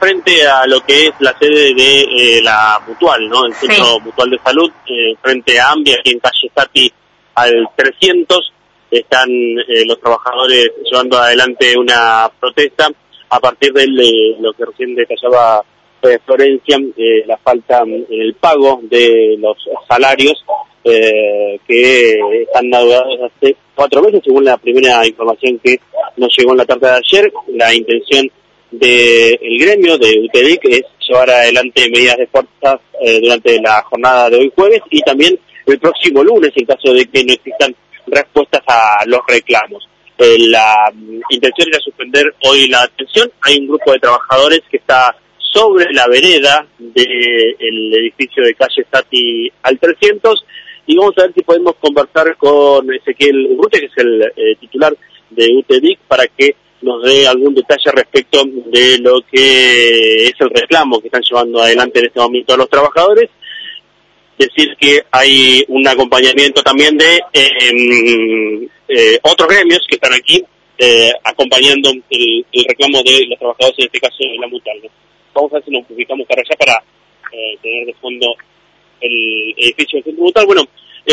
frente a lo que es la sede de eh, la Mutual, ¿no? El Centro Mutual de Salud, eh, frente a Ambia, aquí en calle Stati al 300. Están eh, los trabajadores llevando adelante una protesta a partir de lo que recién detallaba Florencia, la falta en el pago de los salarios que están deudados hace cuatro meses, según la primera información que nos llegó en la tarde de ayer. La intención del gremio de UTEDIC es llevar adelante medidas de fuerza eh, durante la jornada de hoy jueves y también el próximo lunes en caso de que no existan respuestas a los reclamos. Eh, la mm, intención era suspender hoy la atención. Hay un grupo de trabajadores que está sobre la vereda del edificio de calle Stati al 300 y vamos a ver si podemos conversar con Ezequiel Urrutia, que es el eh, titular de UTEDIC, para que nos dé algún detalle respecto de lo que es el reclamo que están llevando adelante en este momento los trabajadores. Decir que hay un acompañamiento también de em, eh, otros gremios que están aquí eh, acompañando el, reclamo de los trabajadores, en este caso de la mutual. Vamos a ver si nos ubicamos para allá para eh, tener de fondo el edificio del centro mutual. Bueno,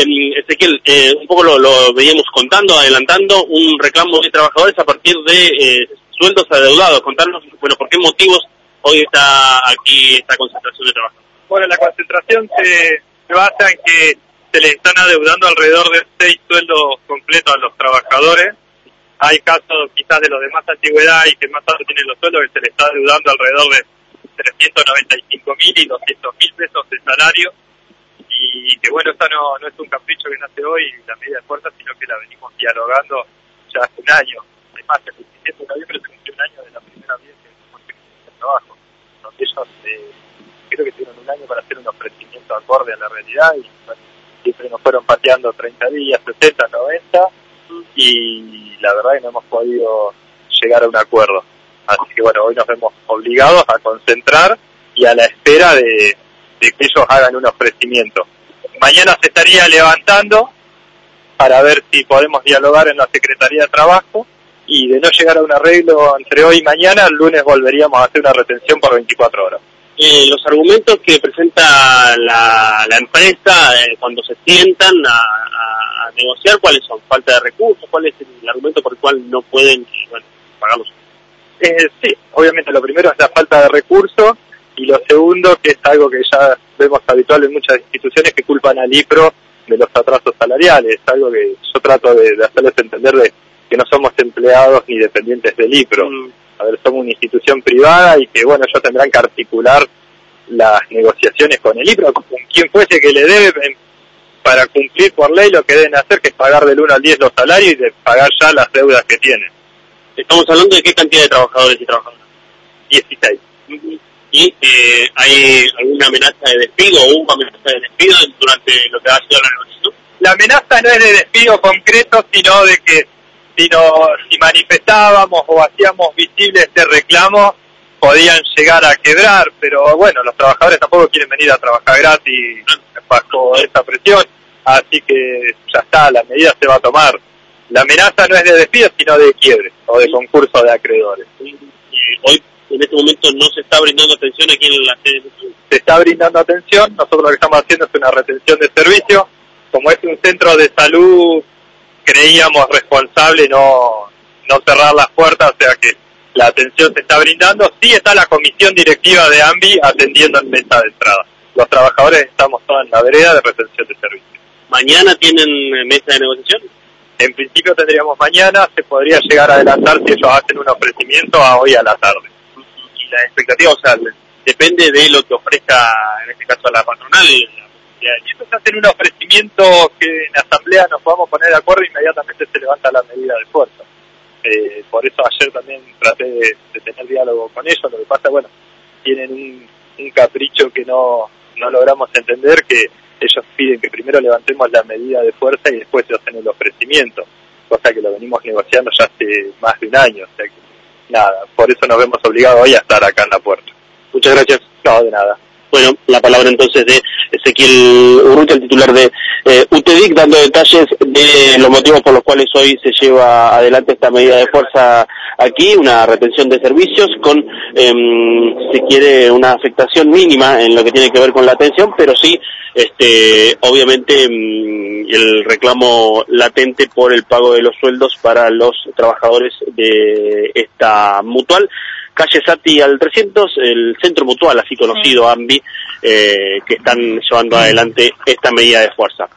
Ezequiel, eh, un poco lo, veníamos contando, adelantando, un reclamo de trabajadores a partir de eh, sueldos adeudados. Contarnos, bueno, por qué motivos hoy está aquí esta concentración de trabajadores. Bueno, la concentración se, basa en que se les están adeudando alrededor de seis sueldos completos a los trabajadores. Hay casos quizás de los de más antigüedad y que más tarde tienen los sueldos que se les está adeudando alrededor de 395 mil y 200 mil pesos de salario y que bueno, esta no, no es un capricho que nace hoy, la medida de fuerza, sino que la venimos dialogando ya hace un año. Además, el 17 de noviembre se cumplió un año de la primera vez que el trabajo, donde ellos eh, creo que tuvieron un año para hacer un ofrecimiento acorde a la realidad y siempre nos fueron pateando 30 días, 70, 90 y la verdad que no hemos podido llegar a un acuerdo. Así que bueno, hoy nos vemos obligados a concentrar y a la espera de que ellos hagan un ofrecimiento. Mañana se estaría levantando para ver si podemos dialogar en la Secretaría de Trabajo y de no llegar a un arreglo entre hoy y mañana, el lunes volveríamos a hacer una retención por 24 horas. Eh, los argumentos que presenta la, empresa eh, cuando se sientan a, negociar, ¿cuáles son? ¿Falta de recursos? ¿Cuál es el argumento por el cual no pueden bueno, pagarlos? Eh, sí, obviamente lo primero es la falta de recursos y lo segundo, que es algo que ya vemos habitual en muchas instituciones, que culpan al IPRO de los atrasos salariales, algo que yo trato de, hacerles entender de que no somos empleados ni dependientes del IPRO. Mm. A ver, somos una institución privada y que, bueno, ellos tendrán que articular las negociaciones con el IPRO, con quien fuese que le debe para cumplir por ley lo que deben hacer, que es pagar del 1 al 10 los salarios y de pagar ya las deudas que tienen. Estamos hablando de qué cantidad de trabajadores y trabajadoras. 16 y eh, hay alguna amenaza de despido o hubo amenaza de despido durante lo que ha sido la negociación. La amenaza no es de despido concreto, sino de que si, si manifestábamos o hacíamos visible este reclamo, podían llegar a quebrar, pero bueno, los trabajadores tampoco quieren venir a trabajar gratis bajo esta presión, así que ya está, la medida se va a tomar. La amenaza no es de despido, sino de quiebre o de concurso de acreedores. Y hoy en este momento no se está brindando atención aquí en la sede. Se está brindando atención, nosotros lo que estamos haciendo es una retención de servicio. Como es un centro de salud, creíamos responsable no, no cerrar las puertas, o sea que la atención se está brindando. Sí está la comisión directiva de AMBI atendiendo en mesa de entrada. Los trabajadores estamos todos en la vereda de retención de servicio. ¿Mañana tienen mesa de negociación? En principio tendríamos mañana, se podría llegar a adelantar si ellos hacen un ofrecimiento a hoy a la tarde la expectativa, o sea, depende de lo que ofrezca, en este caso, a la patronal. Y esto es hacer un ofrecimiento que en la asamblea nos podamos poner de acuerdo e inmediatamente se levanta la medida de fuerza. Eh, por eso ayer también traté de, tener diálogo con ellos. Lo que pasa, bueno, tienen un, capricho que no, no logramos entender, que ellos piden que primero levantemos la medida de fuerza y después se hacen el ofrecimiento, cosa que lo venimos negociando ya hace más de un año. O sea que nada, por eso nos vemos obligados hoy a estar acá en la puerta. Muchas gracias. No, de nada. Bueno, la palabra entonces de Ezequiel Urrutia, el titular de eh, UTEDIC, dando detalles de los motivos por los cuales hoy se lleva adelante esta medida de fuerza aquí, una retención de servicios con, eh, si quiere, una afectación mínima en lo que tiene que ver con la atención, pero sí, este, obviamente, em, el reclamo latente por el pago de los sueldos para los trabajadores de esta mutual calle Sati al 300, el centro mutual, así conocido, AMBI, eh, que están llevando adelante esta medida de fuerza.